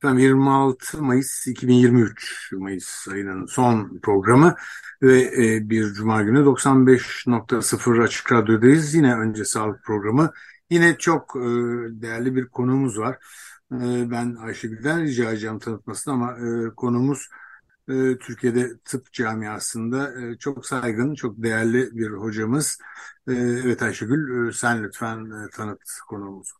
Efendim 26 Mayıs 2023 Mayıs ayının son programı ve e, bir Cuma günü 95.0 Açık Radyo'dayız. Yine önce sağlık programı. Yine çok e, değerli bir konuğumuz var. E, ben Ayşegül'den rica edeceğim tanıtmasını ama e, konuğumuz e, Türkiye'de tıp camiasında e, çok saygın, çok değerli bir hocamız. E, evet Ayşegül, e, sen lütfen e, tanıt konuğumuzu.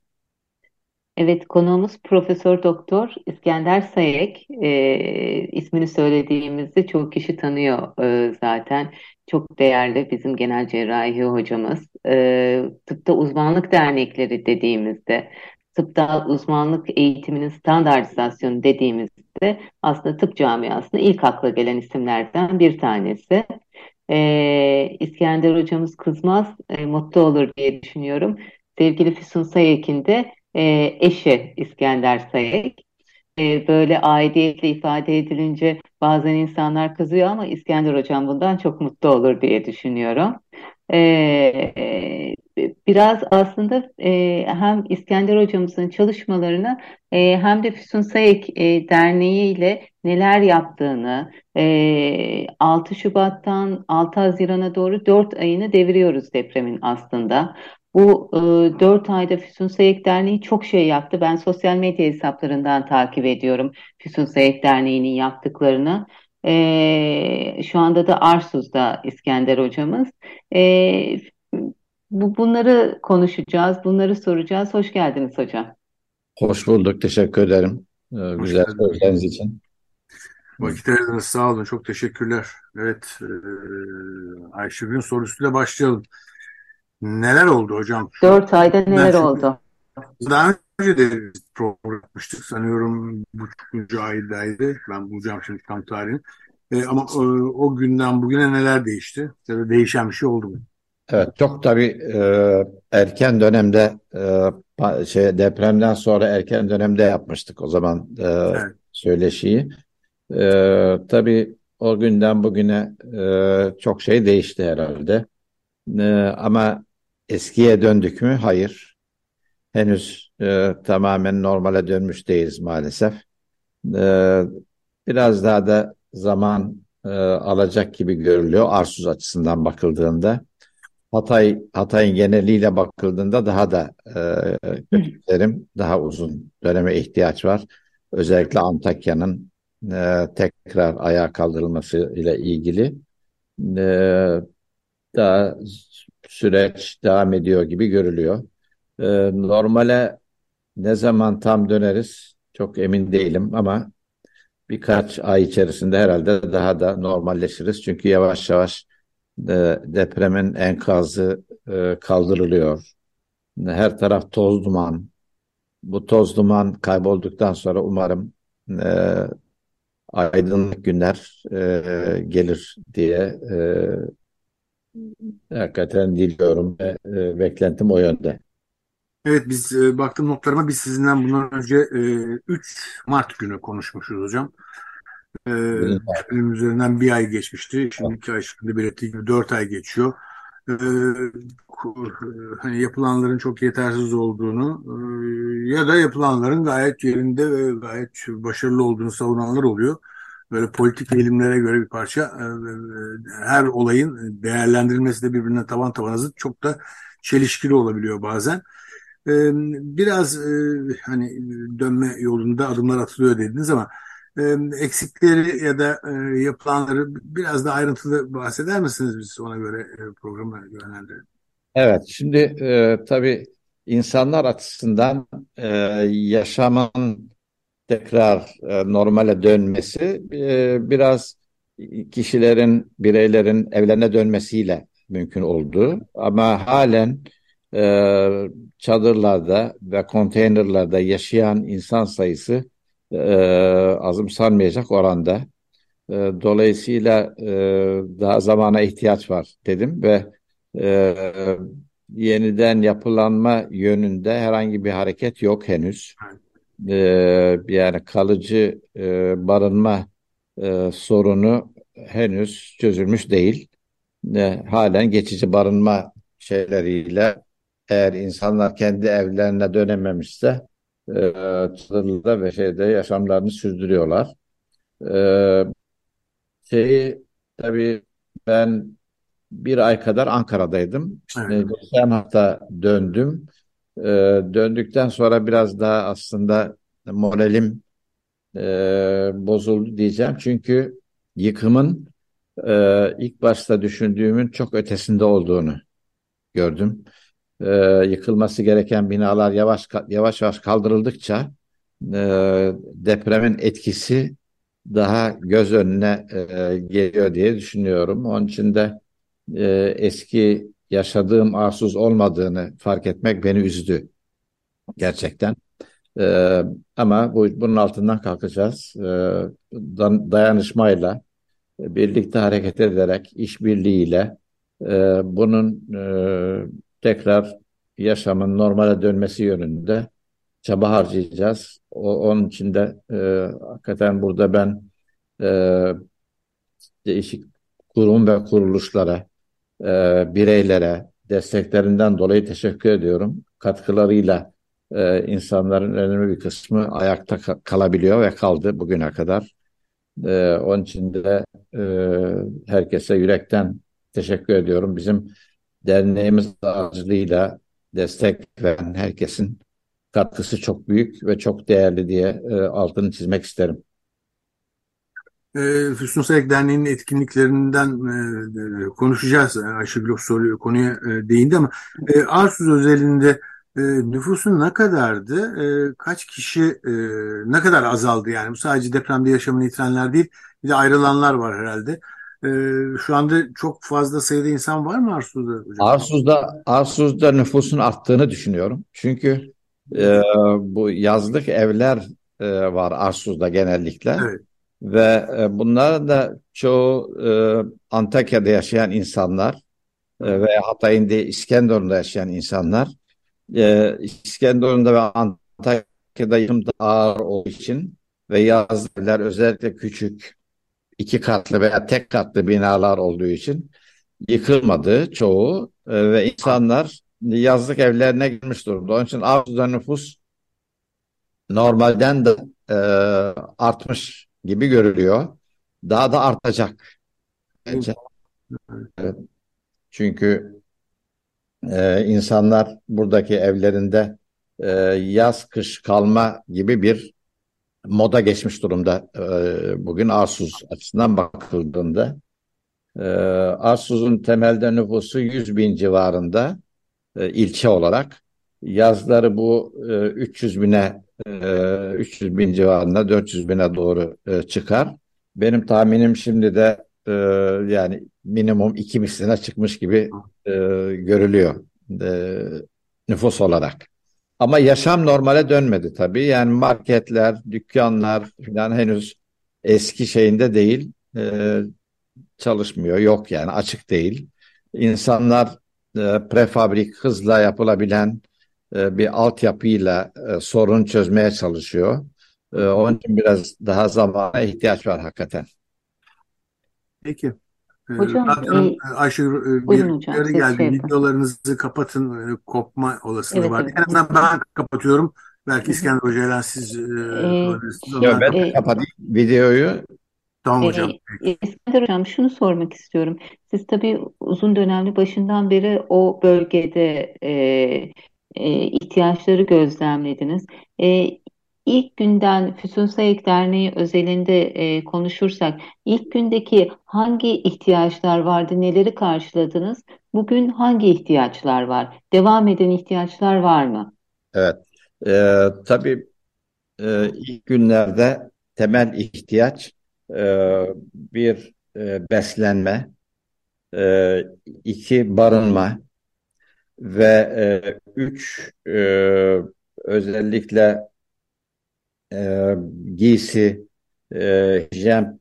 Evet, konuğumuz Profesör Doktor İskender Sayek. E, ismini söylediğimizde çok kişi tanıyor e, zaten. Çok değerli bizim genel cerrahi hocamız. E, tıpta uzmanlık dernekleri dediğimizde, tıpta uzmanlık eğitiminin standartizasyonu dediğimizde aslında tıp camiasında ilk akla gelen isimlerden bir tanesi. E, İskender hocamız kızmaz, e, mutlu olur diye düşünüyorum. Sevgili Füsun Sayek'in de e, eşi İskender Sayek. E, böyle aidiyetle ifade edilince bazen insanlar kızıyor ama İskender Hocam bundan çok mutlu olur diye düşünüyorum. E, biraz aslında e, hem İskender Hocamızın çalışmalarını e, hem de Füsun Sayek e, Derneği ile neler yaptığını e, 6 Şubat'tan 6 Haziran'a doğru 4 ayını deviriyoruz depremin aslında. Bu e, 4 ayda Füsun Sayık Derneği çok şey yaptı. Ben sosyal medya hesaplarından takip ediyorum Füsun Sayık Derneği'nin yaptıklarını. E, şu anda da Arsuz'da İskender hocamız. E, bu, bunları konuşacağız, bunları soracağız. Hoş geldiniz hocam. Hoş bulduk, teşekkür ederim. Ee, Hoş güzel sözleriniz için. Vakit ayırdınız, sağ olun, çok teşekkürler. Evet, e, Ayşegül'ün sorusuyla başlayalım. Neler oldu hocam? 4 ayda Ben neler şimdi oldu? daha önce de program yapmıştık. Sanıyorum bu üçüncü aydaydı. Ben bulacağım şimdi tam tarihini. E, ama e, o günden bugüne neler değişti? Ya da değişen bir şey oldu mu? Evet, çok tabii e, erken dönemde e, şey depremden sonra erken dönemde yapmıştık o zaman e, Evet. söyleşiyi. E, tabii o günden bugüne e, çok şey değişti herhalde. E, ama eskiye döndük mü? Hayır. Henüz e, tamamen normale dönmüş değiliz maalesef. E, biraz daha da zaman e, alacak gibi görülüyor Arsuz açısından bakıldığında. Hatay Hatay'ın geneliyle bakıldığında daha da e, daha uzun döneme ihtiyaç var. Özellikle Antakya'nın e, tekrar ayağa kaldırılması ile ilgili e, daha süreç devam ediyor gibi görülüyor. E, normale ne zaman tam döneriz çok emin değilim ama birkaç ay içerisinde herhalde daha da normalleşiriz. Çünkü yavaş yavaş e, depremin enkazı e, kaldırılıyor. Her taraf toz duman. Bu toz duman kaybolduktan sonra umarım e, aydınlık günler e, gelir diye e, hakikaten diliyorum ve e, beklentim o yönde. Evet biz e, baktım notlarıma biz sizinden bundan önce e, 3 Mart günü konuşmuşuz hocam. E, üzerinden bir ay geçmişti. Şimdiki Ayşegül'ün de belirttiği gibi 4 ay geçiyor. E, ku- hani yapılanların çok yetersiz olduğunu e, ya da yapılanların gayet yerinde ve gayet başarılı olduğunu savunanlar oluyor. Böyle politik eğilimlere göre bir parça e, e, her olayın değerlendirilmesi de birbirine taban tabana zıt çok da çelişkili olabiliyor bazen. Ee, Biraz e, hani dönme yolunda adımlar atılıyor dediniz ama e, eksikleri ya da yapılanları biraz daha ayrıntılı bahseder misiniz biz ona göre programı yönlendirelim. Evet, şimdi e, tabii insanlar açısından yaşamın tekrar e, normale dönmesi e, biraz kişilerin, bireylerin evlerine dönmesiyle mümkün oldu. Ama halen e, çadırlarda ve konteynerlarda yaşayan insan sayısı e, azımsanmayacak oranda. E, dolayısıyla e, daha zamana ihtiyaç var dedim ve e, yeniden yapılanma yönünde herhangi bir hareket yok henüz. E, yani kalıcı e, barınma e, sorunu henüz çözülmüş değil. E, halen geçici barınma şeyleriyle eğer insanlar kendi evlerine dönememişse e, çadırda ve şeyde yaşamlarını sürdürüyorlar. E, şeyi tabii ben bir ay kadar Ankara'daydım. Evet. Geçen hafta döndüm. E, döndükten sonra biraz daha aslında moralim e, bozuldu diyeceğim. Çünkü yıkımın e, ilk başta düşündüğümün çok ötesinde olduğunu gördüm. E, yıkılması gereken binalar yavaş yavaş yavaş kaldırıldıkça e, depremin etkisi daha göz önüne e, geliyor diye düşünüyorum. Onun için de e, eski yaşadığım arsuz olmadığını fark etmek beni üzdü gerçekten. E, ama bu, bunun altından kalkacağız. E, dayanışmayla, birlikte hareket ederek, işbirliğiyle e, bunun e, tekrar yaşamın normale dönmesi yönünde çaba harcayacağız. O, onun için de e, hakikaten burada ben e, değişik kurum ve kuruluşlara, e, bireylere desteklerinden dolayı teşekkür ediyorum. Katkılarıyla e, insanların önemli bir kısmı ayakta kalabiliyor ve kaldı bugüne kadar. E, onun için de e, herkese yürekten teşekkür ediyorum. Bizim derneğimiz aracılığıyla destek veren herkesin katkısı çok büyük ve çok değerli diye e, altını çizmek isterim. E, Füsun Sayık Derneği'nin etkinliklerinden e, konuşacağız. Ayşegül soruyor konuya e, değindi ama e, Arsuz özelinde e, nüfusun ne kadardı? E, kaç kişi e, ne kadar azaldı yani? Bu sadece depremde yaşamını yitirenler değil, bir de ayrılanlar var herhalde. E, şu anda çok fazla sayıda insan var mı Arsuz'da hocam? Arsuz'da, Arsuz'da nüfusun arttığını düşünüyorum. Çünkü e, bu yazlık evler e, var Arsuz'da genellikle. Evet. Ve e, bunlar da çoğu e, Antakya'da yaşayan insanlar e, veya Hatay'ın İskenderun'da yaşayan insanlar. E, İskenderun'da ve Antakya'da yıkım da ağır olduğu için ve yazlıklar özellikle küçük iki katlı veya tek katlı binalar olduğu için yıkılmadı çoğu e, ve insanlar yazlık evlerine girmiş durumda. Onun için Avrupa'da nüfus normalden de e, artmış gibi görülüyor. Daha da artacak bence. Evet. Çünkü e, insanlar buradaki evlerinde e, yaz kış kalma gibi bir moda geçmiş durumda e, bugün Arsuz açısından bakıldığında. E, Arsuz'un temelde nüfusu 100 bin civarında e, ilçe olarak. Yazları bu e, 300 bine e, 300 bin civarında 400 bine doğru e, çıkar. Benim tahminim şimdi de e, yani minimum iki misline çıkmış gibi e, görülüyor nüfus olarak. Ama yaşam normale dönmedi tabii. Yani marketler, dükkanlar falan henüz eski şeyinde değil. Çalışmıyor. Yok yani açık değil. İnsanlar prefabrik hızla yapılabilen e, bir altyapıyla e, sorun çözmeye çalışıyor. E, onun için biraz daha zamana ihtiyaç var hakikaten. Peki. Ee, hocam, Zaten e, Ayşe e, bir uyarı geldi. Şey Videolarınızı kapatın. E, kopma olasılığı evet, var. Evet. En azından ben kapatıyorum. Belki İskender Hoca'yla siz e, ee, Yok, ben e, kapatayım videoyu. Tamam hocam. Ee, İskender Hocam şunu sormak istiyorum. Siz tabii uzun dönemli başından beri o bölgede e, e, ihtiyaçları gözlemlediniz. E, İlk günden Füsun Sayık Derneği özelinde e, konuşursak, ilk gündeki hangi ihtiyaçlar vardı, neleri karşıladınız? Bugün hangi ihtiyaçlar var? Devam eden ihtiyaçlar var mı? Evet, e, tabii e, ilk günlerde temel ihtiyaç e, bir e, beslenme, e, iki barınma ve e, üç e, özellikle e, giysi, e, hijyen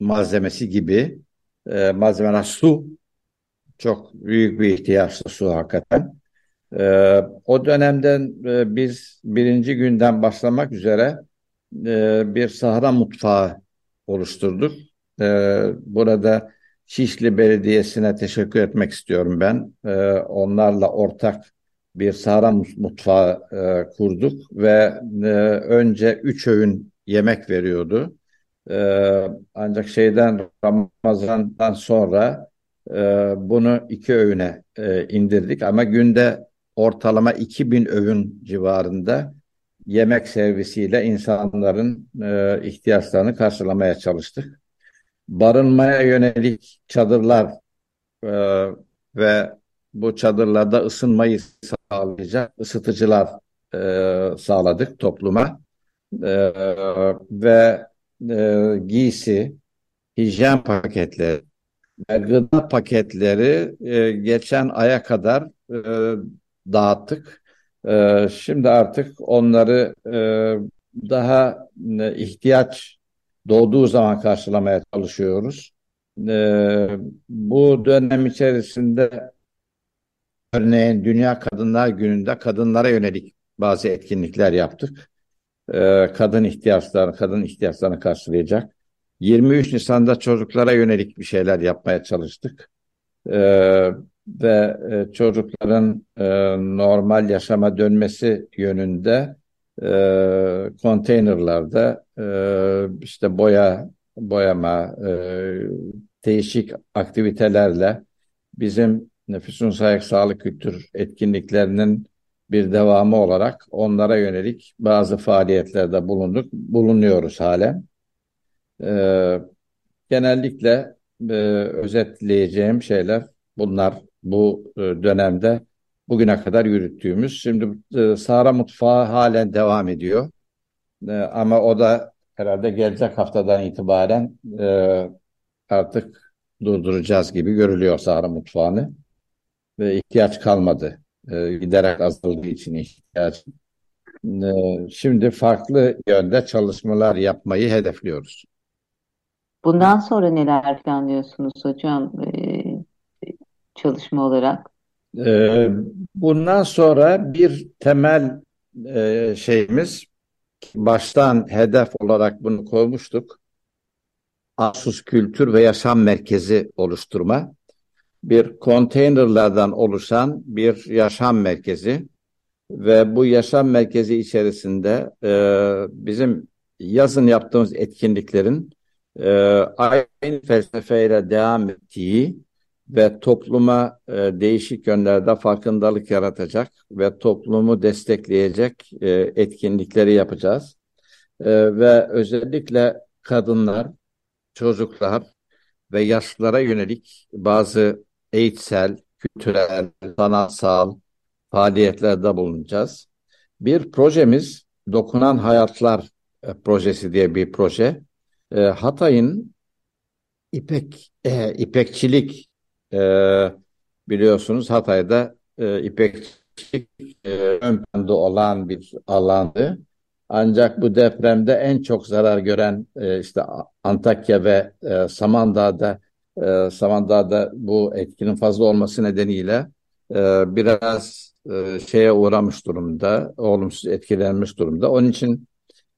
malzemesi gibi e, malzemeler, su çok büyük bir ihtiyaçtı su hakikaten. E, o dönemden e, biz birinci günden başlamak üzere e, bir sahra mutfağı oluşturduk. E, burada Şişli Belediyesi'ne teşekkür etmek istiyorum ben. E, onlarla ortak bir sahra mutfağı e, kurduk ve e, önce üç öğün yemek veriyordu. E, ancak şeyden Ramazan'dan sonra e, bunu iki öğüne e, indirdik ama günde ortalama 2000 öğün civarında yemek servisiyle insanların e, ihtiyaçlarını karşılamaya çalıştık. Barınmaya yönelik çadırlar e, ve bu çadırlarda ısınmayı sağlayacak ısıtıcılar e, sağladık topluma e, ve e, giysi, hijyen paketleri ve gıda paketleri e, geçen aya kadar e, dağıttık. E, şimdi artık onları e, daha e, ihtiyaç doğduğu zaman karşılamaya çalışıyoruz. E, bu dönem içerisinde örneğin Dünya Kadınlar Günü'nde kadınlara yönelik bazı etkinlikler yaptık. E, kadın ihtiyaçlarını, kadın ihtiyaçlarını karşılayacak. 23 Nisan'da çocuklara yönelik bir şeyler yapmaya çalıştık. E, ve e, çocukların e, normal yaşama dönmesi yönünde e, konteynerlarda e, işte boya boyama e, değişik aktivitelerle bizim Füsun Sayak Sağlık Kültür etkinliklerinin bir devamı olarak onlara yönelik bazı faaliyetlerde bulunduk, bulunuyoruz halen. Ee, genellikle e, özetleyeceğim şeyler bunlar bu e, dönemde bugüne kadar yürüttüğümüz. Şimdi e, Sahra Mutfağı halen devam ediyor. E, ama o da herhalde gelecek haftadan itibaren e, artık durduracağız gibi görülüyor Sahra Mutfağı'nı. Ve ihtiyaç kalmadı. E, giderek azaldığı için ihtiyaç. E, şimdi farklı yönde çalışmalar yapmayı hedefliyoruz. Bundan sonra neler planlıyorsunuz hocam e, çalışma olarak? E, bundan sonra bir temel e, şeyimiz baştan hedef olarak bunu koymuştuk. Asus Kültür ve Yaşam Merkezi oluşturma. Bir konteynerlardan oluşan bir yaşam merkezi ve bu yaşam merkezi içerisinde e, bizim yazın yaptığımız etkinliklerin e, aynı felsefeyle devam ettiği ve topluma e, değişik yönlerde farkındalık yaratacak ve toplumu destekleyecek e, etkinlikleri yapacağız. E, ve özellikle kadınlar, çocuklar ve yaşlılara yönelik bazı eğitsel, kültürel, sanatsal faaliyetlerde bulunacağız. Bir projemiz Dokunan Hayatlar e, projesi diye bir proje. E, Hatay'ın İpek e, İpekçilik e, biliyorsunuz Hatay'da e, İpekçilik e, ön planda olan bir alandı. Ancak bu depremde en çok zarar gören e, işte Antakya ve e, Samandağ'da e, Samandağ'da bu etkinin fazla olması nedeniyle e, biraz e, şeye uğramış durumda, olumsuz etkilenmiş durumda. Onun için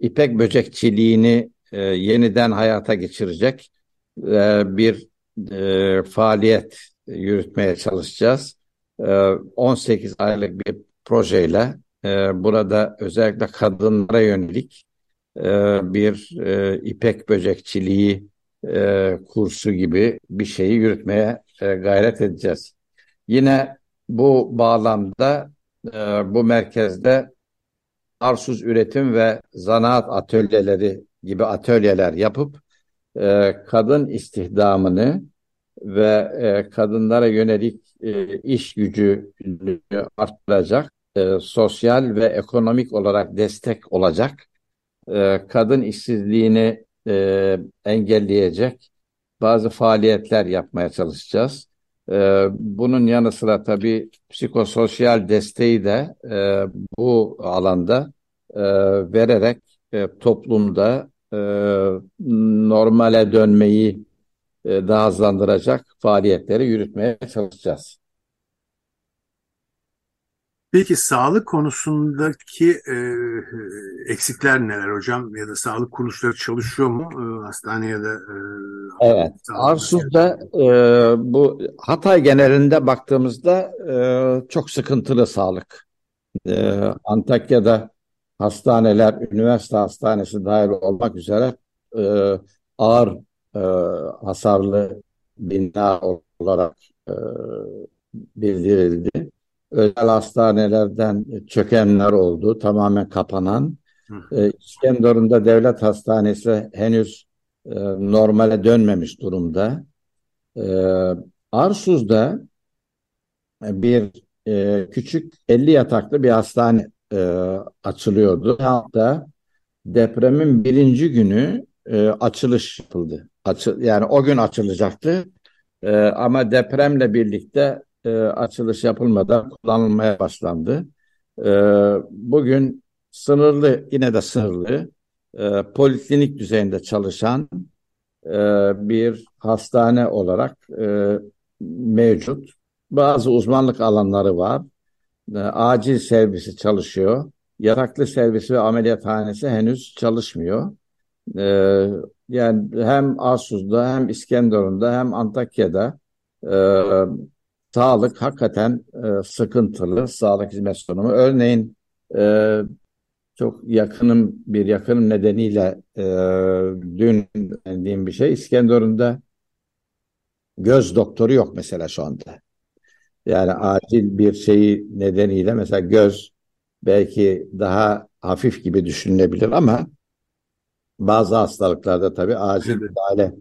ipek böcekçiliğini e, yeniden hayata geçirecek e, bir e, faaliyet yürütmeye çalışacağız. E, 18 aylık bir projeyle e, burada özellikle kadınlara yönelik e, bir e, ipek böcekçiliği e, kursu gibi bir şeyi yürütmeye e, gayret edeceğiz. Yine bu bağlamda e, bu merkezde arsuz üretim ve zanaat atölyeleri gibi atölyeler yapıp e, kadın istihdamını ve e, kadınlara yönelik e, iş gücü arttıracak, e, sosyal ve ekonomik olarak destek olacak, e, kadın işsizliğini e, engelleyecek bazı faaliyetler yapmaya çalışacağız. E, bunun yanı sıra tabii psikososyal desteği de e, bu alanda e, vererek e, toplumda e, normale dönmeyi e, daha hızlandıracak faaliyetleri yürütmeye çalışacağız. Peki sağlık konusundaki e, eksikler neler hocam? Ya da sağlık kuruluşları çalışıyor mu e, hastane ya da e, Evet, Arsuz'da e, bu Hatay genelinde baktığımızda e, çok sıkıntılı sağlık. E, Antakya'da hastaneler, üniversite hastanesi dahil olmak üzere e, ağır e, hasarlı bina olarak e, bildirildi. Özel hastanelerden çökenler oldu, tamamen kapanan. E, İskenderun'da devlet hastanesi henüz e, normale dönmemiş durumda. E, Arsuz'da bir e, küçük 50 yataklı bir hastane e, açılıyordu. Hatta depremin birinci günü e, açılış yapıldı. Açı, yani o gün açılacaktı. E, ama depremle birlikte e, açılış yapılmadan kullanılmaya başlandı. E, bugün sınırlı, yine de sınırlı, e, poliklinik düzeyinde çalışan e, bir hastane olarak e, mevcut. Bazı uzmanlık alanları var. E, acil servisi çalışıyor. Yataklı servisi ve ameliyathanesi henüz çalışmıyor. E, yani hem Arsuz'da hem İskenderun'da hem Antakya'da e, sağlık hakikaten e, sıkıntılı. Sağlık hizmet sunumu. Örneğin e, çok yakınım bir yakınım nedeniyle e, dün dediğim bir şey İskenderun'da göz doktoru yok mesela şu anda. Yani acil bir şeyi nedeniyle mesela göz belki daha hafif gibi düşünülebilir ama bazı hastalıklarda tabii acil müdahale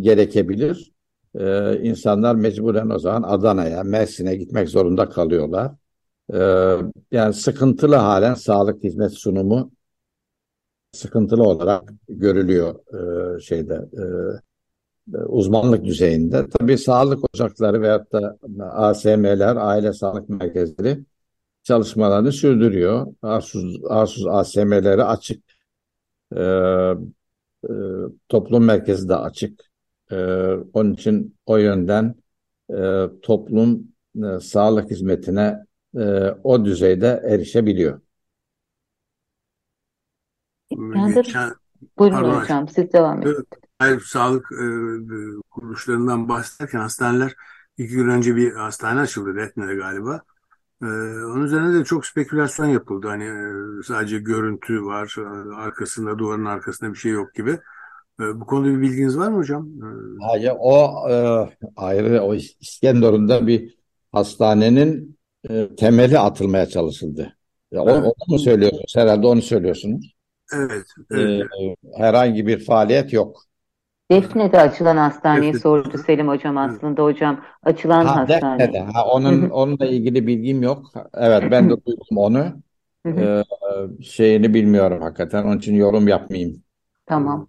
gerekebilir. Ee, insanlar mecburen o zaman Adana'ya, Mersin'e gitmek zorunda kalıyorlar. Ee, yani sıkıntılı halen sağlık hizmet sunumu sıkıntılı olarak görülüyor e, şeyde e, uzmanlık düzeyinde. Tabii sağlık ocakları veyahut da ASM'ler, aile sağlık merkezleri çalışmalarını sürdürüyor. Arsuz, Arsuz ASM'leri açık. E, e, toplum merkezi de açık. E, onun için o yönden e, toplum e, sağlık hizmetine e, o düzeyde erişebiliyor. Geçen, Buyurun pardon, hocam siz devam edin. Hayır, sağlık e, kuruluşlarından bahsederken hastaneler iki gün önce bir hastane açıldı Retne'de galiba. E, onun üzerine de çok spekülasyon yapıldı. Hani e, sadece görüntü var, arkasında duvarın arkasında bir şey yok gibi. E, bu konuda bir bilginiz var mı hocam? E, Hayır, o e, ayrı o İskenderun'da bir hastanenin e, temeli atılmaya çalışıldı. Ya, o, onu mu söylüyorsunuz? Herhalde onu söylüyorsunuz. Evet. E, evet. E, herhangi bir faaliyet yok. Defne'de açılan hastaneyi Defne. sordu Selim hocam aslında hocam. Açılan ha, hastane. Defne'de. Ha, onun onunla ilgili bilgim yok. Evet ben de duydum onu. ee, şeyini bilmiyorum hakikaten. Onun için yorum yapmayayım. Tamam.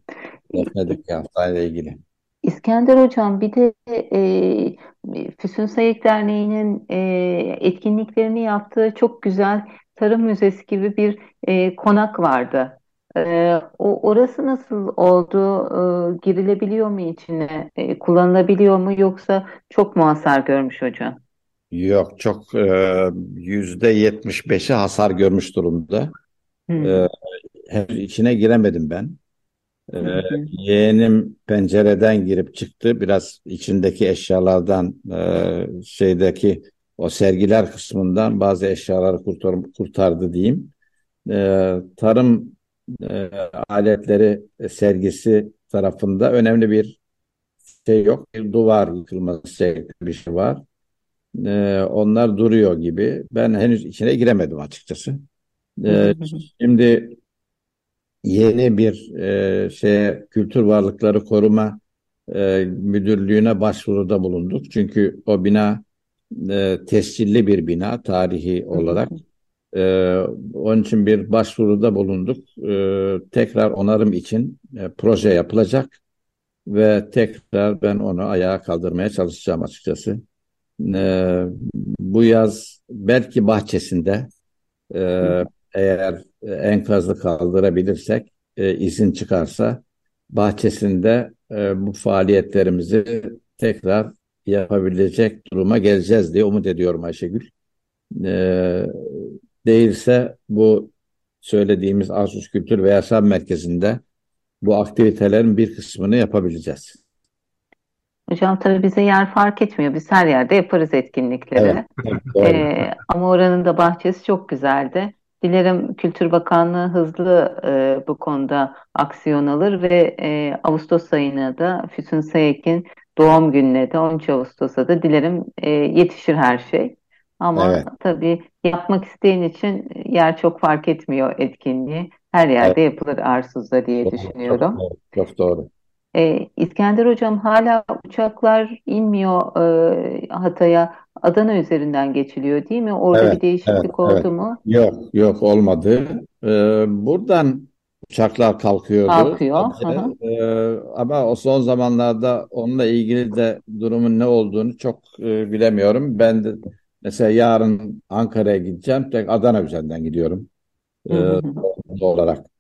Defne'deki hastaneyle ilgili. İskender Hocam bir de e, Füsun Sayık Derneği'nin e, etkinliklerini yaptığı çok güzel tarım müzesi gibi bir e, konak vardı. E, o orası nasıl oldu? E, girilebiliyor mu içine? E, kullanılabiliyor mu yoksa çok mu hasar görmüş hocam? Yok çok e, yüzde yetmiş beşi hasar görmüş durumda. Hmm. E, içine giremedim ben. Ee, yeğenim pencereden girip çıktı. Biraz içindeki eşyalardan e, şeydeki o sergiler kısmından bazı eşyaları kurtar, kurtardı diyeyim. E, tarım e, aletleri sergisi tarafında önemli bir şey yok. Bir duvar yıkılması bir şey var. E, onlar duruyor gibi. Ben henüz içine giremedim açıkçası. E, şimdi yeni bir e, şeye Kültür Varlıkları Koruma e, Müdürlüğü'ne başvuruda bulunduk. Çünkü o bina e, tescilli bir bina tarihi olarak. E, onun için bir başvuruda bulunduk. E, tekrar onarım için e, proje yapılacak ve tekrar ben onu ayağa kaldırmaya çalışacağım açıkçası. E, bu yaz belki bahçesinde e, eğer enkazı kaldırabilirsek e, izin çıkarsa bahçesinde e, bu faaliyetlerimizi tekrar yapabilecek duruma geleceğiz diye umut ediyorum Ayşegül. E, değilse bu söylediğimiz Asus Kültür ve Yaşam Merkezi'nde bu aktivitelerin bir kısmını yapabileceğiz. Hocam tabii bize yer fark etmiyor. Biz her yerde yaparız etkinlikleri. Evet, evet, Ee, ama oranın da bahçesi çok güzeldi. Dilerim Kültür Bakanlığı hızlı e, bu konuda aksiyon alır ve e, Ağustos ayına da Füsun Sayek'in doğum gününe de 13 Ağustos'a da dilerim e, yetişir her şey. Ama Evet. tabii yapmak isteyen için yer çok fark etmiyor etkinliği. Her yerde yapılır Arsuz'da diye Çok, düşünüyorum. çok, çok doğru. Ee, İskender Hocam hala uçaklar inmiyor e, Hatay'a. Adana üzerinden geçiliyor değil mi? Orada Evet, bir değişiklik evet, oldu evet. mu? Yok, yok olmadı. Ee, buradan uçaklar kalkıyordu Kalkıyor. Ee, ama o son zamanlarda onunla ilgili de durumun ne olduğunu çok e, bilemiyorum. Ben de mesela yarın Ankara'ya gideceğim. Tek Adana üzerinden gidiyorum e, doğal olarak.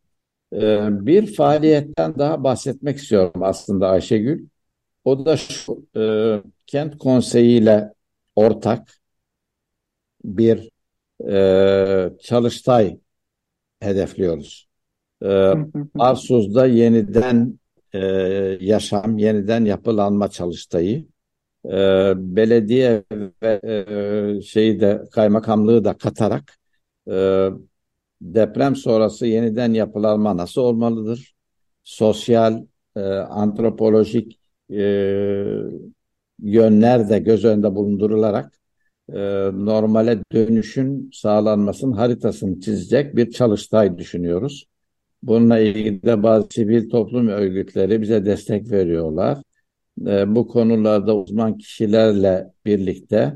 Ee, bir faaliyetten daha bahsetmek istiyorum aslında Ayşegül. O da şu, e, Kent Konseyi ile ortak bir e, çalıştay hedefliyoruz. E. Arsuz'da yeniden e, yaşam, yeniden yapılanma çalıştayı. E, belediye ve e, şeyi de kaymakamlığı da katarak e, deprem sonrası yeniden yapılanma nasıl olmalıdır? Sosyal, e, antropolojik e, yönler de göz önünde bulundurularak e, normale dönüşün sağlanmasının haritasını çizecek bir çalıştay düşünüyoruz. Bununla ilgili de bazı sivil toplum örgütleri bize destek veriyorlar. E, bu konularda uzman kişilerle birlikte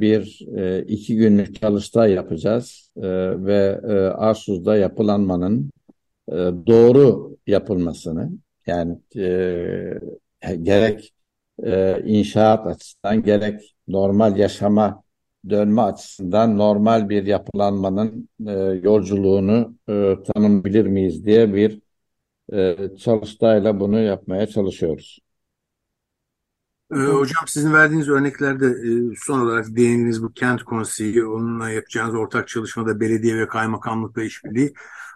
bir e, iki günlük çalıştay yapacağız E, ve e, Arsuz'da yapılanmanın e, doğru yapılmasını yani gerek inşaat açısından gerek normal yaşama dönme açısından normal bir yapılanmanın yolculuğunu tanımlayabilir miyiz diye bir çalıştayla bunu yapmaya çalışıyoruz. Ee, hocam sizin verdiğiniz örneklerde e, son olarak değindiğiniz bu kent konseyi, onunla yapacağınız ortak çalışmada belediye ve kaymakamlıkla işbirliği.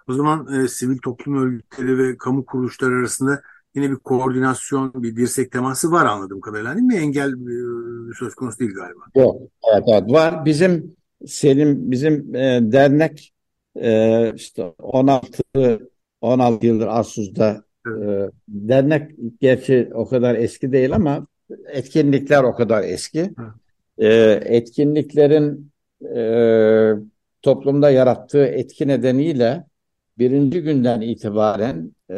O zaman e, sivil toplum örgütleri ve kamu kuruluşları arasında yine bir koordinasyon, bir dirsek teması var anladığım kadarıyla değil mi? Engel e, söz konusu değil galiba. Yok, evet, evet var. Bizim Selim, bizim e, dernek e, işte 16 16 yıldır Arsuz'da e, dernek gerçi o kadar eski değil ama etkinlikler o kadar eski. E, etkinliklerin e, toplumda yarattığı etki nedeniyle birinci günden itibaren e,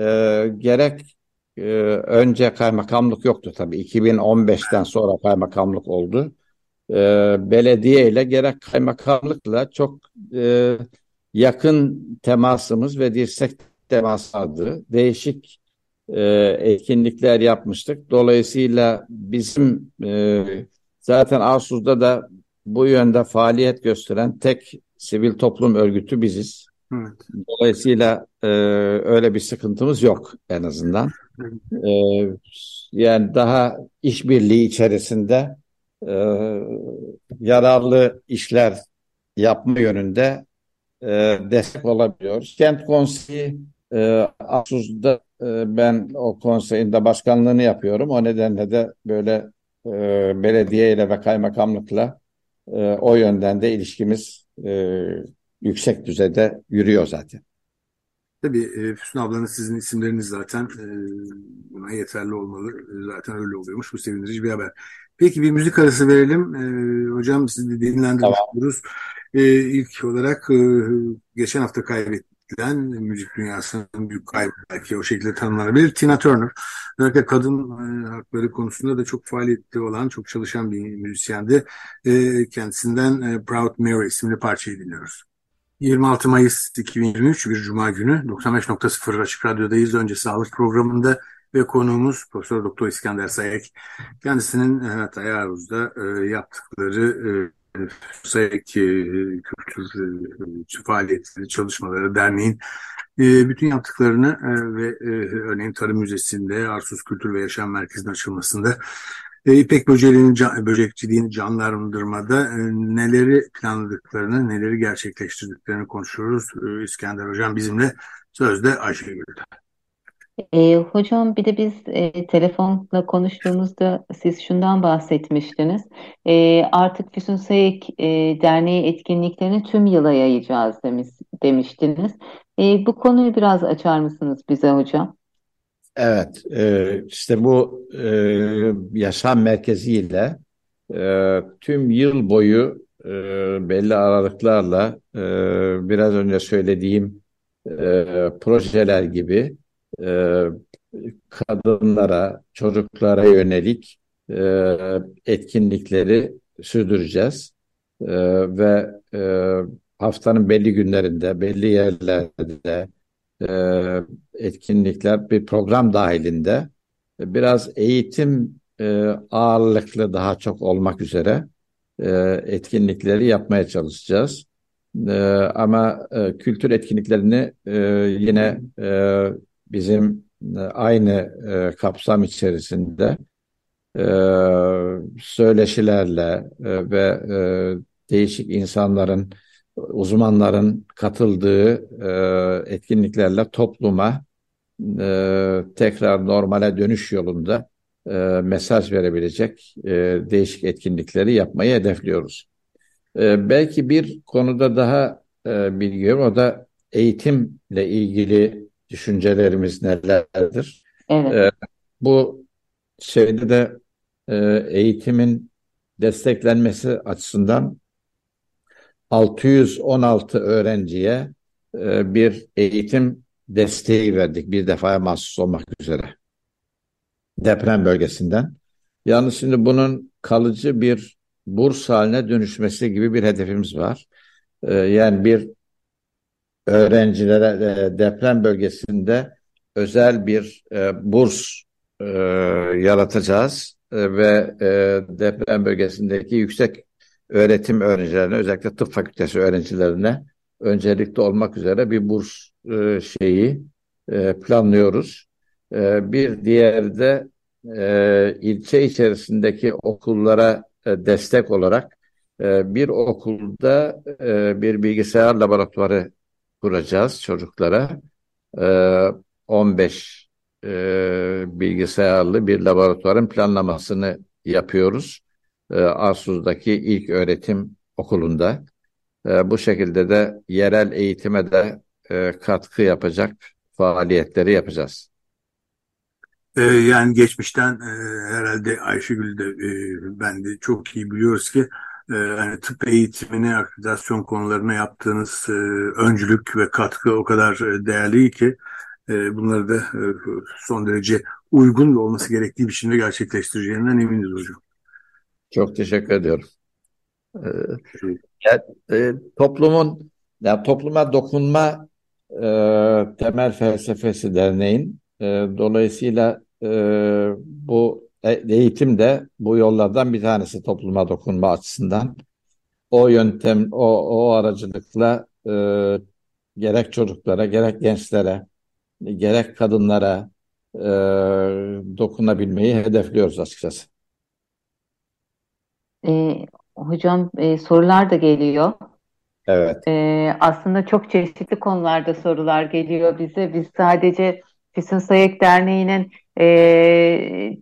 gerek e, önce kaymakamlık yoktu tabii. 2015'ten sonra kaymakamlık oldu. E, belediye ile gerek kaymakamlıkla çok e, yakın temasımız ve dirsek teması vardı. Değişik e, etkinlikler yapmıştık. Dolayısıyla bizim e, zaten Arsuz'da da bu yönde faaliyet gösteren tek sivil toplum örgütü biziz. Evet. Dolayısıyla e, öyle bir sıkıntımız yok en azından. E, yani daha işbirliği içerisinde e, yararlı işler yapma yönünde e, destek olabiliyoruz. Kent Konseyi e, Arsuz'da e, ben o konseyin de başkanlığını yapıyorum. O nedenle de böyle e, belediye ile ve kaymakamlıkla e, o yönden de ilişkimiz e, yüksek düzeyde yürüyor zaten. Tabii e, Füsun ablanın sizin isimleriniz zaten buna yeterli olmalı. Zaten öyle oluyormuş. Bu sevindirici bir haber. Peki bir müzik arası verelim. Hocam sizi de dinlendirmiş Tamam. oluruz. İlk olarak geçen hafta kaybedilen müzik dünyasının büyük kaybı belki o şekilde tanımlanabilir. Tina Turner. Özellikle kadın e, hakları konusunda da çok faaliyetli olan, çok çalışan bir müzisyendi. E, kendisinden e, Proud Mary isimli parçayı dinliyoruz. 26 Mayıs 2023 bir Cuma günü 95.0 Açık Radyo'dayız. Önce sağlık programında ve konuğumuz Profesör Doktor İskender Sayek. Kendisinin e, Hatay Aruz'da e, yaptıkları E, Kültür e, faaliyetleri, çalışmaları, derneğin e, bütün yaptıklarını e, ve e, örneğin Tarım Müzesi'nde, Arsuz Kültür ve Yaşam Merkezi'nin açılmasında, e, İpek böceğinin can, böcekçiliğini canlandırmada neleri planladıklarını, neleri gerçekleştirdiklerini konuşuyoruz. İskender Hocam bizimle, sözde Ayşegül'de. E, hocam bir de biz e, telefonla konuştuğumuzda siz şundan bahsetmiştiniz. E, artık Füsun Sayık e, Derneği etkinliklerini tüm yıla yayacağız demiş, demiştiniz. E, bu konuyu biraz açar mısınız bize hocam? Evet, e, işte bu e, yaşam merkeziyle e, tüm yıl boyu e, belli aralıklarla e, biraz önce söylediğim e, projeler gibi e, kadınlara, çocuklara yönelik e, etkinlikleri sürdüreceğiz. E, ve e, haftanın belli günlerinde, belli yerlerde e, etkinlikler bir program dahilinde biraz eğitim e, ağırlıklı daha çok olmak üzere e, etkinlikleri yapmaya çalışacağız. E, ama e, kültür etkinliklerini e, yine e, bizim e, aynı e, kapsam içerisinde e, söyleşilerle e, ve e, değişik insanların, uzmanların katıldığı e, etkinliklerle topluma e, tekrar normale dönüş yolunda e, mesaj verebilecek e, değişik etkinlikleri yapmayı hedefliyoruz. E, belki bir konuda daha e, bilgi o da eğitimle ilgili düşüncelerimiz nelerdir? Evet. E, bu şeyde de e, eğitimin desteklenmesi açısından 616 öğrenciye e, bir eğitim desteği verdik bir defaya mahsus olmak üzere deprem bölgesinden. Yalnız şimdi bunun kalıcı bir burs haline dönüşmesi gibi bir hedefimiz var. Ee, yani bir öğrencilere e, deprem bölgesinde özel bir e, burs e, yaratacağız e, ve e, deprem bölgesindeki yüksek öğretim öğrencilerine özellikle tıp fakültesi öğrencilerine öncelikli olmak üzere bir burs e, şeyi e, planlıyoruz. E, bir diğeri de e, ilçe içerisindeki okullara e, destek olarak e, bir okulda e, bir bilgisayar laboratuvarı kuracağız çocuklara. E, 15 e, bilgisayarlı bir laboratuvarın planlamasını yapıyoruz. E, Arsuz'daki ilk öğretim okulunda. E, bu şekilde de yerel eğitime de e, katkı yapacak faaliyetleri yapacağız. Ee, yani geçmişten e, herhalde Ayşegül de e, ben de çok iyi biliyoruz ki e, hani tıp eğitimine, akreditasyon konularına yaptığınız e, öncülük ve katkı o kadar e, değerli ki e, bunları da e, son derece uygun ve olması gerektiği biçimde gerçekleştireceğinden eminiz hocam. Çok teşekkür ediyorum. Ee, ya, e, toplumun ya topluma dokunma e, temel felsefesi derneğin. E, dolayısıyla e, bu eğitim de bu yollardan bir tanesi topluma dokunma açısından. O yöntem, o, o aracılıkla e, gerek çocuklara, gerek gençlere, gerek kadınlara e, dokunabilmeyi hedefliyoruz açıkçası. E, hocam e, sorular da geliyor. Evet. E, aslında çok çeşitli konularda sorular geliyor bize. Biz sadece Füsun Sayık Derneği'nin e,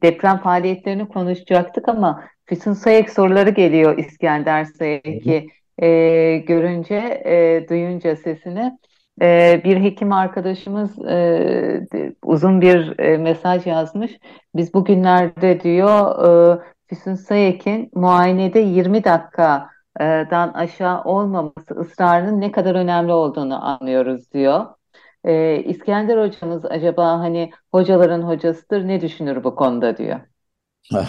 deprem faaliyetlerini konuşacaktık ama Füsun Sayık soruları geliyor İskender Sayık'ı e, görünce, e, duyunca sesini. E, bir hekim arkadaşımız e, uzun bir e, mesaj yazmış. Biz bugünlerde diyor e, Füsun Sayek'in muayenede 20 dakikadan aşağı olmaması ısrarının ne kadar önemli olduğunu anlıyoruz diyor. Ee, İskender hocamız acaba hani hocaların hocasıdır ne düşünür bu konuda diyor.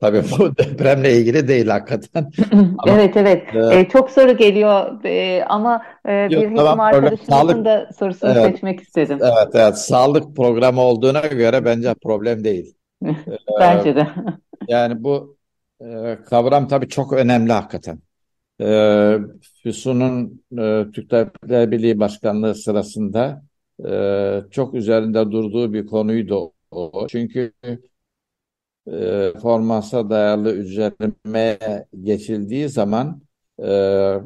Tabii bu depremle ilgili değil hakikaten. evet evet e, ee, çok soru geliyor e, ama e, bir yok, hekim tamam, arkadaşımızın sağlık, da sorusunu evet, seçmek istedim. Evet evet sağlık programı olduğuna göre bence problem değil. bence de. Yani bu e, kavram tabii çok önemli hakikaten. E, Füsun'un e, Türk Tabipler Birliği Başkanlığı sırasında e, çok üzerinde durduğu bir konuydu o. Çünkü e, formansa dayalı ücretlemeye geçildiği zaman e,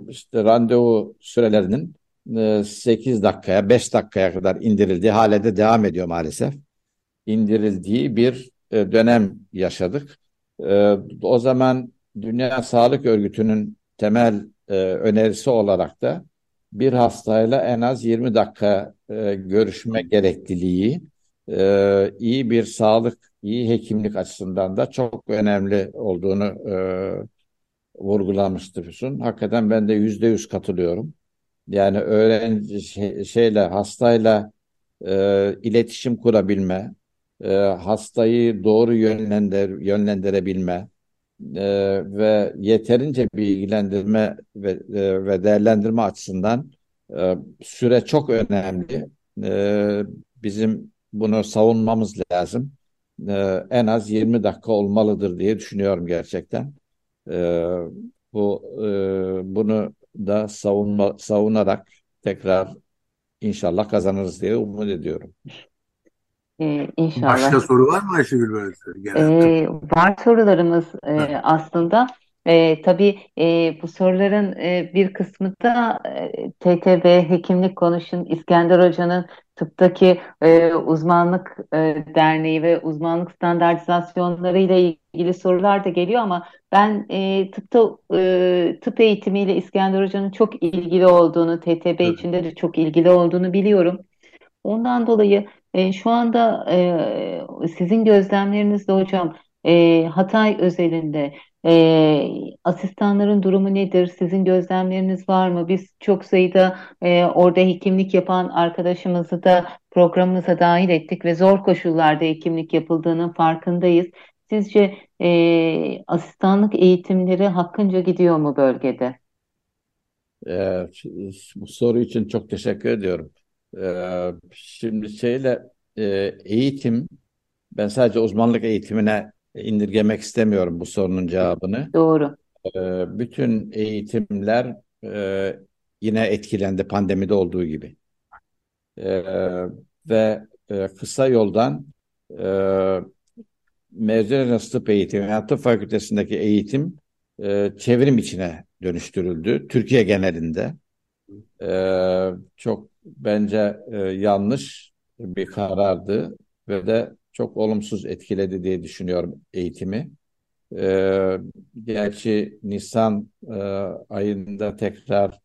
işte randevu sürelerinin e, 8 dakikaya 5 dakikaya kadar indirildiği hale de devam ediyor maalesef. indirildiği bir e, dönem yaşadık. E, o zaman Dünya Sağlık Örgütü'nün temel e, önerisi olarak da bir hastayla en az 20 dakika e, görüşme gerekliliği e, iyi bir sağlık, iyi hekimlik açısından da çok önemli olduğunu e, vurgulamıştı Füsun. Hakikaten ben de yüzde yüz katılıyorum. Yani öğrenci şey, şeyle hastayla e, iletişim kurabilme, e, hastayı doğru yönlendir, yönlendirebilme e, ve yeterince bilgilendirme ve, e, ve değerlendirme açısından e, süre çok önemli. E, bizim bunu savunmamız lazım. E, en az 20 dakika olmalıdır diye düşünüyorum gerçekten. E, bu e, bunu da savunma, savunarak tekrar inşallah kazanırız diye umut ediyorum. Ee, inşallah. Başka soru var mı Ayşegül böyle Ee, var sorularımız e, aslında. E, tabii e, bu soruların e, bir kısmı da e, TTB Hekimlik Konuşun İskender Hoca'nın tıptaki e, uzmanlık e, derneği ve uzmanlık standartizasyonları ile ilgili sorular da geliyor ama ben e, tıpta e, tıp eğitimiyle İskender Hoca'nın çok ilgili olduğunu, TTB içinde de çok ilgili olduğunu biliyorum. Ondan dolayı e, şu anda e, sizin gözlemlerinizde hocam e, Hatay özelinde e, asistanların durumu nedir? Sizin gözlemleriniz var mı? Biz çok sayıda e, orada hekimlik yapan arkadaşımızı da programımıza dahil ettik ve zor koşullarda hekimlik yapıldığının farkındayız. Sizce e, asistanlık eğitimleri hakkınca gidiyor mu bölgede? Ee, bu soru için çok teşekkür ediyorum. Ee, şimdi şeyle e, eğitim, ben sadece uzmanlık eğitimine indirgemek istemiyorum bu sorunun cevabını. Doğru. Ee, bütün eğitimler e, yine etkilendi pandemide olduğu gibi. Ee, ve e, kısa yoldan e, mezun öğrenci tıp eğitimi, yani tıp fakültesindeki eğitim e, çevrim içine dönüştürüldü. Türkiye genelinde. E, çok bence e, yanlış bir karardı ve de çok olumsuz etkiledi diye düşünüyorum eğitimi. E, gerçi Nisan e, ayında tekrar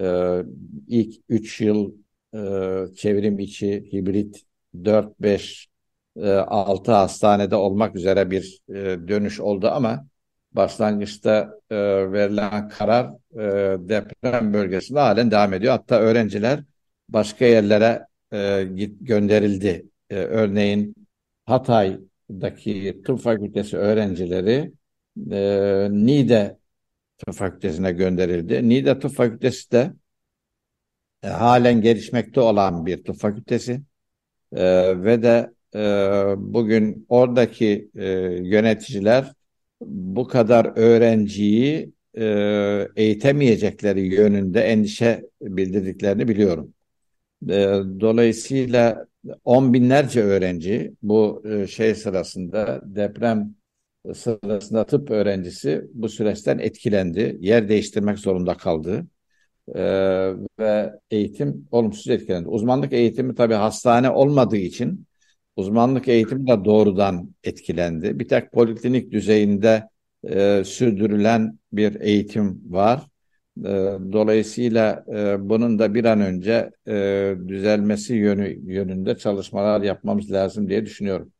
e, ilk 3 yıl e, çevrim içi hibrit 4-5 e, 6 hastanede olmak üzere bir e, dönüş oldu ama başlangıçta e, verilen karar e, deprem bölgesinde halen devam ediyor. Hatta öğrenciler başka yerlere e, git, gönderildi. E, örneğin Hatay'daki tıp fakültesi öğrencileri e, Niğde tıp fakültesine gönderildi. Niğde tıp fakültesi de e, halen gelişmekte olan bir tıp fakültesi e, ve de e, bugün oradaki e, yöneticiler bu kadar öğrenciyi e, eğitemeyecekleri yönünde endişe bildirdiklerini biliyorum. E, dolayısıyla on binlerce öğrenci bu e, şey sırasında deprem sırasında tıp öğrencisi bu süreçten etkilendi. Yer değiştirmek zorunda kaldı. E, ve eğitim olumsuz etkilendi. Uzmanlık eğitimi tabii hastane olmadığı için uzmanlık eğitimi de doğrudan etkilendi. Bir tek poliklinik düzeyinde e, sürdürülen bir eğitim var. E, dolayısıyla e, bunun da bir an önce e, düzelmesi yönü yönünde çalışmalar yapmamız lazım diye düşünüyorum.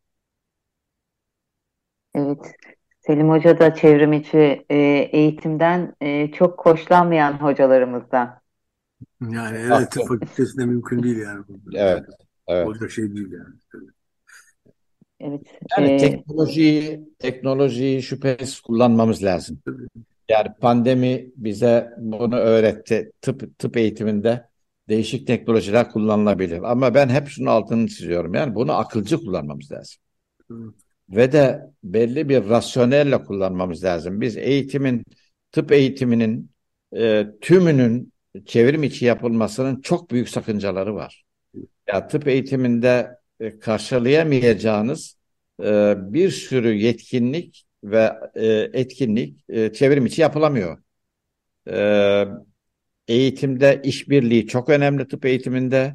Evet. Selim Hoca da çevrim içi e, eğitimden e, çok hoşlanmayan hocalarımızdan. Yani evet tıp fakültesinde mümkün değil yani. Evet. Evet. Olacak şey değil yani. Evet. Yani e, teknolojiyi teknolojiyi şüphesiz kullanmamız lazım. Yani pandemi bize bunu öğretti. Tıp tıp eğitiminde değişik teknolojiler kullanılabilir. Ama ben hep şunun altını çiziyorum. Yani bunu akılcı kullanmamız lazım. Ve de belli bir rasyonelle kullanmamız lazım. Biz eğitimin, tıp eğitiminin e, tümünün çevrim içi yapılmasının çok büyük sakıncaları var. Ya tıp eğitiminde e, karşılayamayacağınız e, bir sürü yetkinlik ve e, etkinlik e, çevrim içi yapılamıyor. E, eğitimde işbirliği çok önemli tıp eğitiminde.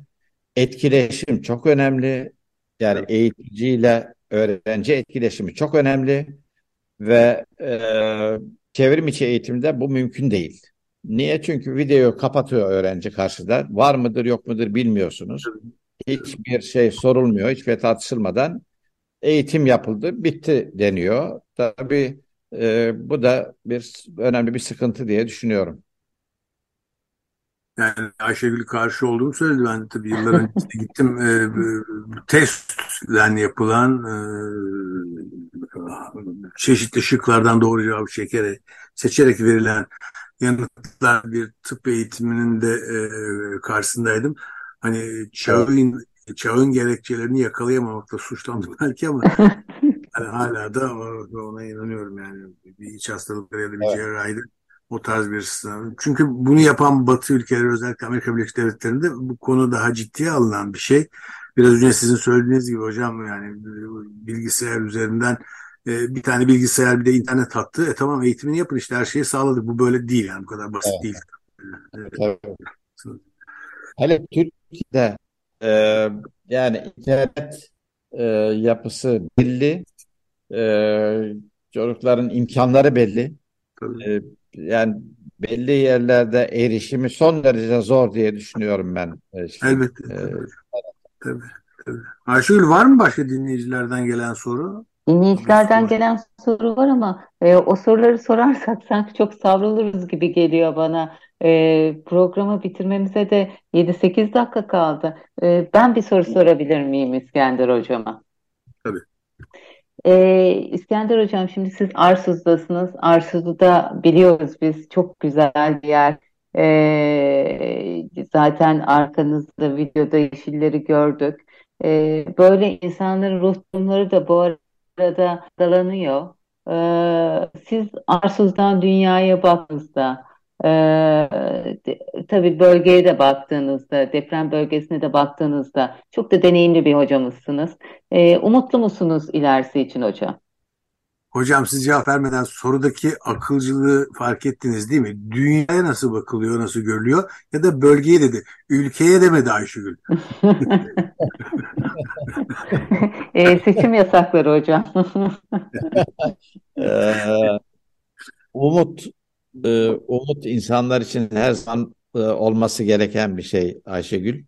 Etkileşim çok önemli. Yani eğiticiyle öğrenci etkileşimi çok önemli ve e, çevrim içi eğitimde bu mümkün değil. Niye? Çünkü videoyu kapatıyor öğrenci karşıda. Var mıdır yok mudur bilmiyorsunuz. Hiçbir şey sorulmuyor, hiçbir şey tartışılmadan eğitim yapıldı, bitti deniyor. Tabii e, bu da bir önemli bir sıkıntı diye düşünüyorum. Yani Ayşegül karşı olduğumu söyledi. Ben tabii yıllar önce gittim e, testten yapılan e, çeşitli şıklardan doğru cevap çekerek, seçerek verilen yanıtlar bir tıp eğitiminin de e, karşısındaydım. Hani çağın çağın gerekçelerini yakalayamamakla suçlandım belki ama yani hala da ona inanıyorum yani bir iç hastalıkları ya da bir evet. cerrahide o tarz bir sınav. Çünkü bunu yapan Batı ülkeleri özellikle Amerika Birleşik Devletleri'nde bu konu daha ciddiye alınan bir şey. Biraz önce sizin söylediğiniz gibi hocam yani bilgisayar üzerinden e, bir tane bilgisayar bir de internet hattı. E tamam eğitimini yapın işte her şeyi sağladık. Bu böyle değil yani bu kadar basit evet. değil. Evet. Evet. Hele Türkiye'de e, yani internet e, yapısı belli. E, çocukların imkanları belli. E, yani belli yerlerde erişimi son derece zor diye düşünüyorum ben. İşte, Elbette. E, tabii. tabii, tabii. Ayşegül var mı başka dinleyicilerden gelen soru? Dinleyicilerden gelen soru var ama e, o soruları sorarsak sanki çok savruluruz gibi geliyor bana. E, programı bitirmemize de 7-8 dakika kaldı. E, ben bir soru sorabilir miyim İskender Hocama? Tabii. E, İskender Hocam şimdi siz Arsuz'dasınız. Arsuz'da biliyoruz biz çok güzel bir yer. E, zaten arkanızda videoda yeşilleri gördük. E, böyle insanların ruh durumları da bu arada dalanıyor. E, siz Arsuz'dan dünyaya baktığınızda ee, tabii bölgeye de baktığınızda, deprem bölgesine de baktığınızda çok da deneyimli bir hocamızsınız. Ee, umutlu musunuz ilerisi için hocam? Hocam siz cevap vermeden sorudaki akılcılığı fark ettiniz değil mi? Dünyaya nasıl bakılıyor, nasıl görülüyor? Ya da bölgeye dedi. Ülkeye demedi Ayşegül. e, seçim yasakları hocam. ee, umut e, umut insanlar için her zaman e, olması gereken bir şey Ayşegül.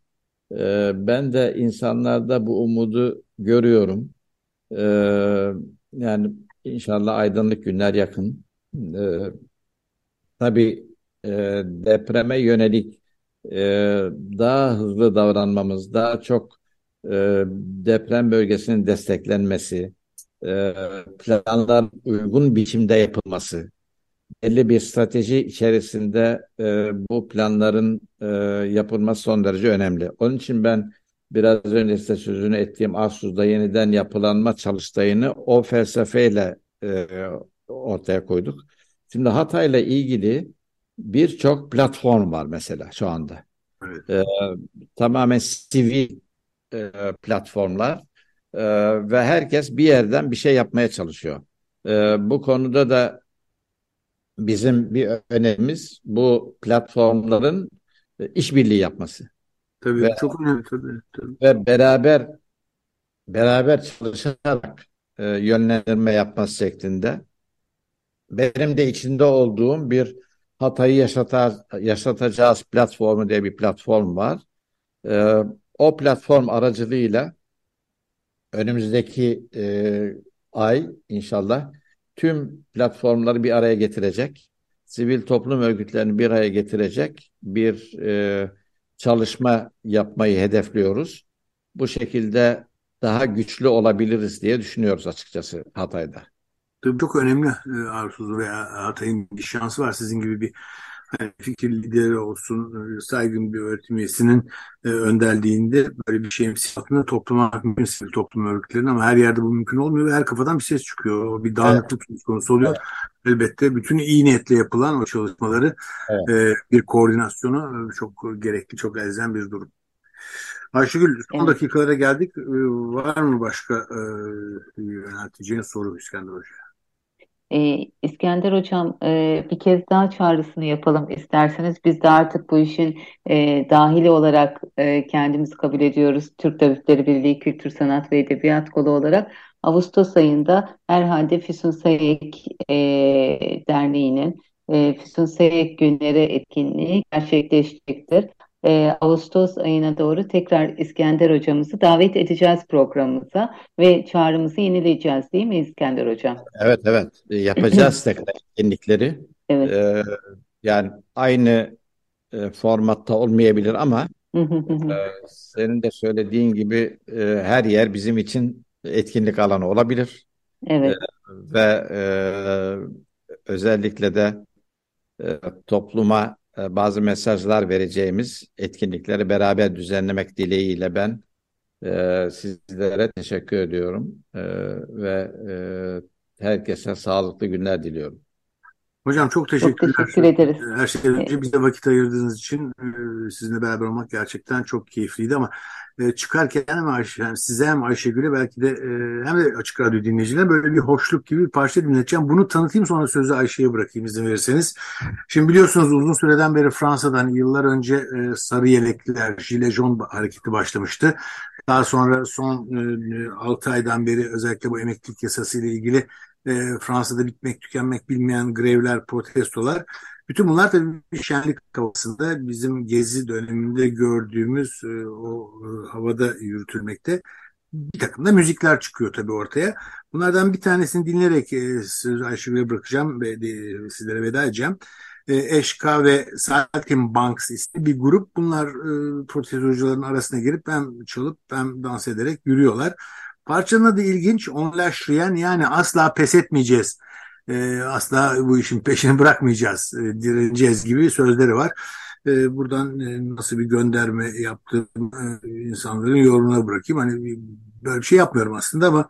E, ben de insanlarda bu umudu görüyorum. E, yani inşallah aydınlık günler yakın. E, tabii e, depreme yönelik e, daha hızlı davranmamız, daha çok e, deprem bölgesinin desteklenmesi, e, planlar uygun biçimde yapılması, belli bir strateji içerisinde e, bu planların e, yapılması son derece önemli. Onun için ben biraz önce size sözünü ettiğim Arsuz'da yeniden yapılanma çalıştayını o felsefeyle e, ortaya koyduk. Şimdi Hatay'la ilgili birçok platform var mesela şu anda. Evet. E, tamamen sivil e, platformlar e, ve herkes bir yerden bir şey yapmaya çalışıyor. E, bu konuda da bizim bir önemimiz bu platformların e, işbirliği yapması. Tabii ve, çok önemli tabii, tabii. Ve beraber beraber çalışarak e, yönlendirme yapması şeklinde. Benim de içinde olduğum bir Hatay'ı yaşatar, yaşatacağız platformu diye bir platform var. E, o platform aracılığıyla önümüzdeki e, ay inşallah tüm platformları bir araya getirecek, sivil toplum örgütlerini bir araya getirecek bir e, çalışma yapmayı hedefliyoruz. Bu şekilde daha güçlü olabiliriz diye düşünüyoruz açıkçası Hatay'da. Tabii çok önemli e, Arsuz veya Hatay'ın bir şansı var. Sizin gibi bir fikir lideri olsun, e, saygın bir öğretim üyesinin e, önderliğinde böyle bir şeyin altında toplamak mümkün sivil toplum örgütlerinin ama her yerde bu mümkün olmuyor ve her kafadan bir ses çıkıyor. Bir dağınıklık evet. konusu oluyor. Evet. Elbette bütün iyi niyetle yapılan o çalışmaları evet. e, bir koordinasyonu çok gerekli, çok elzem bir durum. Ayşegül son Evet. dakikalara geldik. Var mı başka yönelteceğin soru İskender Hoca? Ee, İskender Hocam e, bir kez daha çağrısını yapalım isterseniz. Biz de artık bu işin e, dahili olarak e, kendimizi kabul ediyoruz. Türk Tabipleri Birliği Kültür Sanat ve Edebiyat Kolu olarak Ağustos ayında herhalde Füsun Sayık e, Derneği'nin e, Füsun Sayık Günleri etkinliği gerçekleşecektir. E, Ağustos ayına doğru tekrar İskender Hocamızı davet edeceğiz programımıza ve çağrımızı yenileyeceğiz değil mi İskender Hocam? Evet evet E, yapacağız tekrar etkinlikleri. Evet. Ee, yani aynı e, formatta olmayabilir ama e, senin de söylediğin gibi e, her yer bizim için etkinlik alanı olabilir Evet. ve e, özellikle de e, topluma e, bazı mesajlar vereceğimiz etkinlikleri beraber düzenlemek dileğiyle ben e, sizlere teşekkür ediyorum E, ve e, herkese sağlıklı günler diliyorum. Hocam çok Çok teşekkürler. teşekkür ederiz. Her şeyden önce bize vakit ayırdığınız için e, sizinle beraber olmak gerçekten çok keyifliydi ama e, çıkarken hem Ayşe, hem size hem Ayşegül'e belki de e, hem de Açık Radyo dinleyicilerine böyle bir hoşluk gibi bir parça dinleteceğim. Bunu tanıtayım sonra sözü Ayşe'ye bırakayım izin verirseniz. Şimdi biliyorsunuz uzun süreden beri Fransa'dan yıllar önce e, sarı yelekliler, Gilet jaune hareketi başlamıştı. Daha sonra son e, 6 aydan beri özellikle bu emeklilik yasası ile ilgili e, Fransa'da bitmek tükenmek bilmeyen grevler, protestolar. Bütün bunlar tabii bir şenlik havasında bizim gezi döneminde gördüğümüz e, o e, havada yürütülmekte. Bir takım da müzikler çıkıyor tabii ortaya. Bunlardan bir tanesini dinleyerek e, sözü Ayşegül'e bırakacağım ve sizlere veda edeceğim. E, Eşka ve Saltimbanks isimli bir grup. Bunlar e, protestocuların arasına girip hem çalıp hem dans ederek yürüyorlar. Parçanın adı ilginç. On lâche rien yani asla pes etmeyeceğiz. E, asla bu işin peşini bırakmayacağız. E, direneceğiz gibi sözleri var. E, buradan e, nasıl bir gönderme yaptığımı e, insanların yorumuna bırakayım. Hani böyle bir şey yapmıyorum aslında ama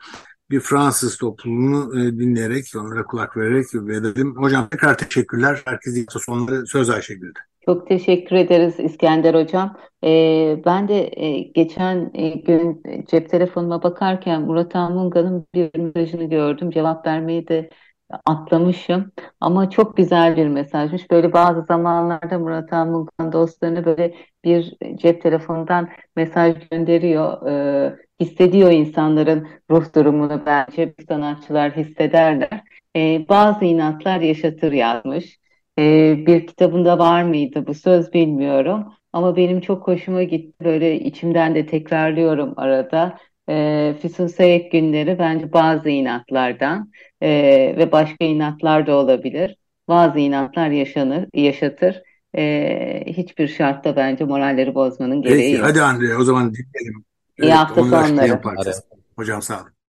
bir Fransız toplumunu e, dinleyerek, onlara kulak vererek verelim. Hocam tekrar teşekkürler. Herkese sonları. Söz Ayşegül'de. Çok teşekkür ederiz İskender Hocam. Ee, ben de e, geçen e, gün cep telefonuma bakarken Murat Anmunga'nın bir mesajını gördüm. Cevap vermeyi de atlamışım. Ama çok güzel bir mesajmış. Böyle bazı zamanlarda Murat Anmungan dostlarına böyle bir cep telefonundan mesaj gönderiyor. Ee, hissediyor insanların ruh durumunu bence sanatçılar hissederler. Ee, bazı inatlar yaşatır yazmış. Ee, bir kitabında var mıydı bu söz bilmiyorum. Ama benim çok hoşuma gitti. Böyle içimden de tekrarlıyorum arada. Ee, Füsun Sayık günleri bence bazı inatlardan e, ve başka inatlar da olabilir. Bazı inatlar yaşanır, yaşatır. E, hiçbir şartta bence moralleri bozmanın gereği Peki yok. hadi Andre o zaman dinleyelim. İyi hafta onu da sonları. Hocam sağ olun.